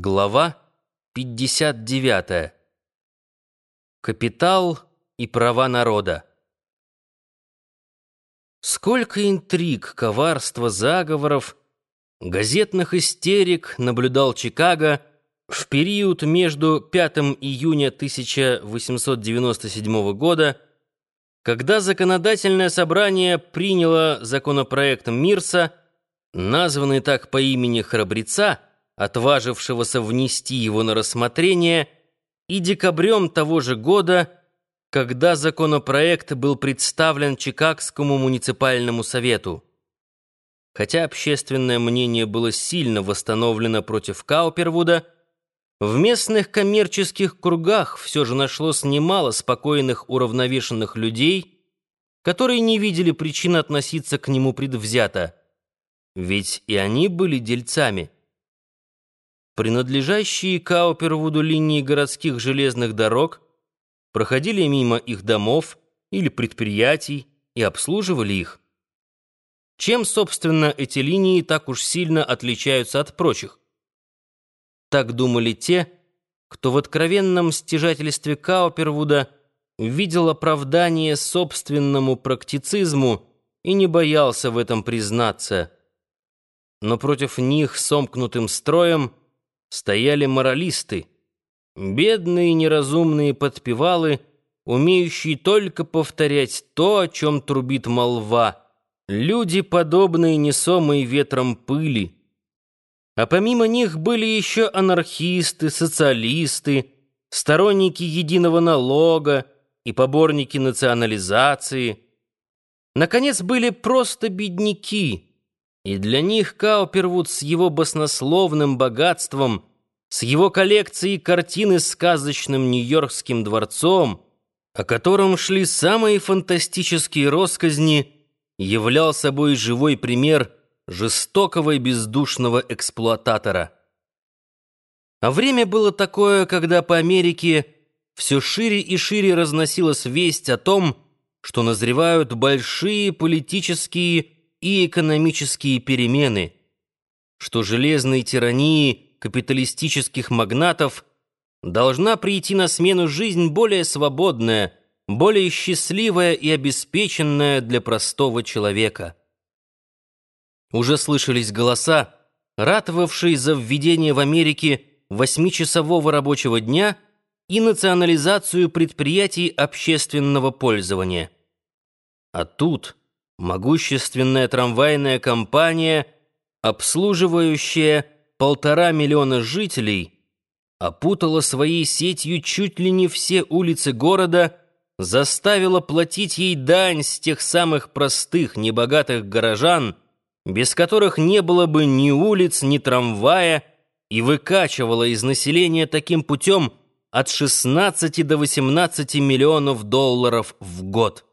Глава 59. Капитал и права народа. Сколько интриг, коварства, заговоров, газетных истерик наблюдал Чикаго в период между 5 июня 1897 года, когда законодательное собрание приняло законопроект Мирса, названный так по имени храбреца, отважившегося внести его на рассмотрение, и декабрем того же года, когда законопроект был представлен Чикагскому муниципальному совету. Хотя общественное мнение было сильно восстановлено против Каупервуда, в местных коммерческих кругах все же нашлось немало спокойных, уравновешенных людей, которые не видели причин относиться к нему предвзято, ведь и они были дельцами. Принадлежащие Каупервуду линии городских железных дорог проходили мимо их домов или предприятий и обслуживали их. Чем, собственно, эти линии так уж сильно отличаются от прочих? Так думали те, кто в откровенном стяжательстве Каупервуда видел оправдание собственному практицизму и не боялся в этом признаться. Но против них сомкнутым строем – стояли моралисты, бедные неразумные подпевалы, умеющие только повторять то, о чем трубит молва, люди, подобные несомой ветром пыли. А помимо них были еще анархисты, социалисты, сторонники единого налога и поборники национализации. Наконец, были просто бедняки — и для них Каупервуд с его баснословным богатством, с его коллекцией картины с сказочным Нью-Йоркским дворцом, о котором шли самые фантастические росказни, являл собой живой пример жестокого и бездушного эксплуататора. А время было такое, когда по Америке все шире и шире разносилась весть о том, что назревают большие политические и экономические перемены, что железной тирании капиталистических магнатов должна прийти на смену жизнь более свободная, более счастливая и обеспеченная для простого человека. Уже слышались голоса, ратовавшие за введение в Америке восьмичасового рабочего дня и национализацию предприятий общественного пользования. А тут могущественная трамвайная компания, обслуживающая полтора миллиона жителей, опутала своей сетью чуть ли не все улицы города, заставила платить ей дань с тех самых простых, небогатых горожан, без которых не было бы ни улиц, ни трамвая, и выкачивала из населения таким путем от 16 до 18 миллионов долларов в год.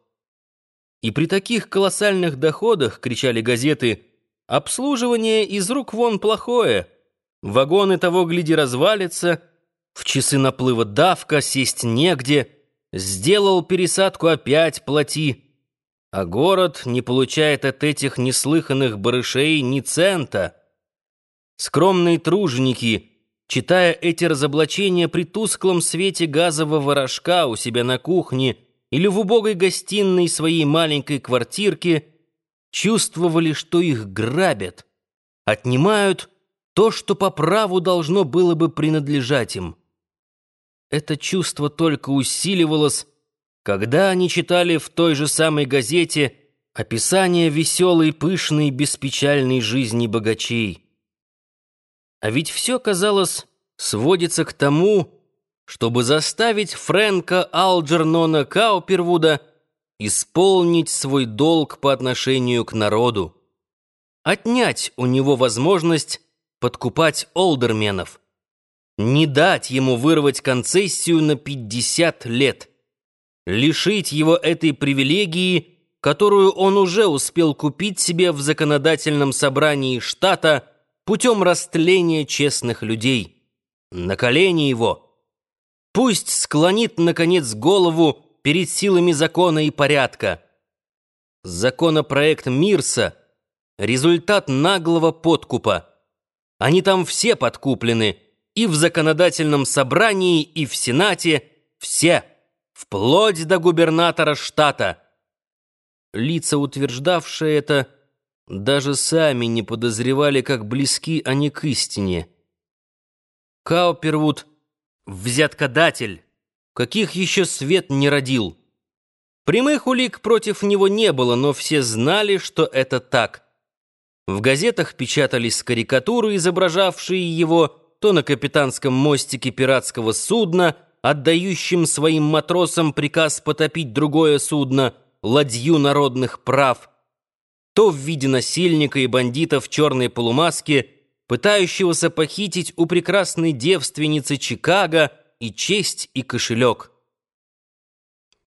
И при таких колоссальных доходах, кричали газеты, обслуживание из рук вон плохое. Вагоны того, гляди, развалятся, в часы наплыва давка, сесть негде, сделал пересадку опять плати. А город не получает от этих неслыханных барышей ни цента. Скромные труженики, читая эти разоблачения при тусклом свете газового рожка у себя на кухне, или в убогой гостиной своей маленькой квартирки чувствовали, что их грабят, отнимают то, что по праву должно было бы принадлежать им. Это чувство только усиливалось, когда они читали в той же самой газете описание веселой, пышной, беспечальной жизни богачей. А ведь все, казалось, сводится к тому, чтобы заставить Фрэнка Алджернона Каупервуда исполнить свой долг по отношению к народу, отнять у него возможность подкупать олдерменов, не дать ему вырвать концессию на 50 лет, лишить его этой привилегии, которую он уже успел купить себе в законодательном собрании штата путем растления честных людей. На колени его – Пусть склонит, наконец, голову перед силами закона и порядка. Законопроект Мирса — результат наглого подкупа. Они там все подкуплены, и в законодательном собрании, и в Сенате, все, вплоть до губернатора штата. Лица, утверждавшие это, даже сами не подозревали, как близки они к истине. Каупервуд — взяткодатель, каких еще свет не родил. Прямых улик против него не было, но все знали, что это так. В газетах печатались карикатуры, изображавшие его то на капитанском мостике пиратского судна, отдающим своим матросам приказ потопить другое судно, ладью народных прав, то в виде насильника и бандита в черной полумаске, пытающегося похитить у прекрасной девственницы Чикаго и честь, и кошелек.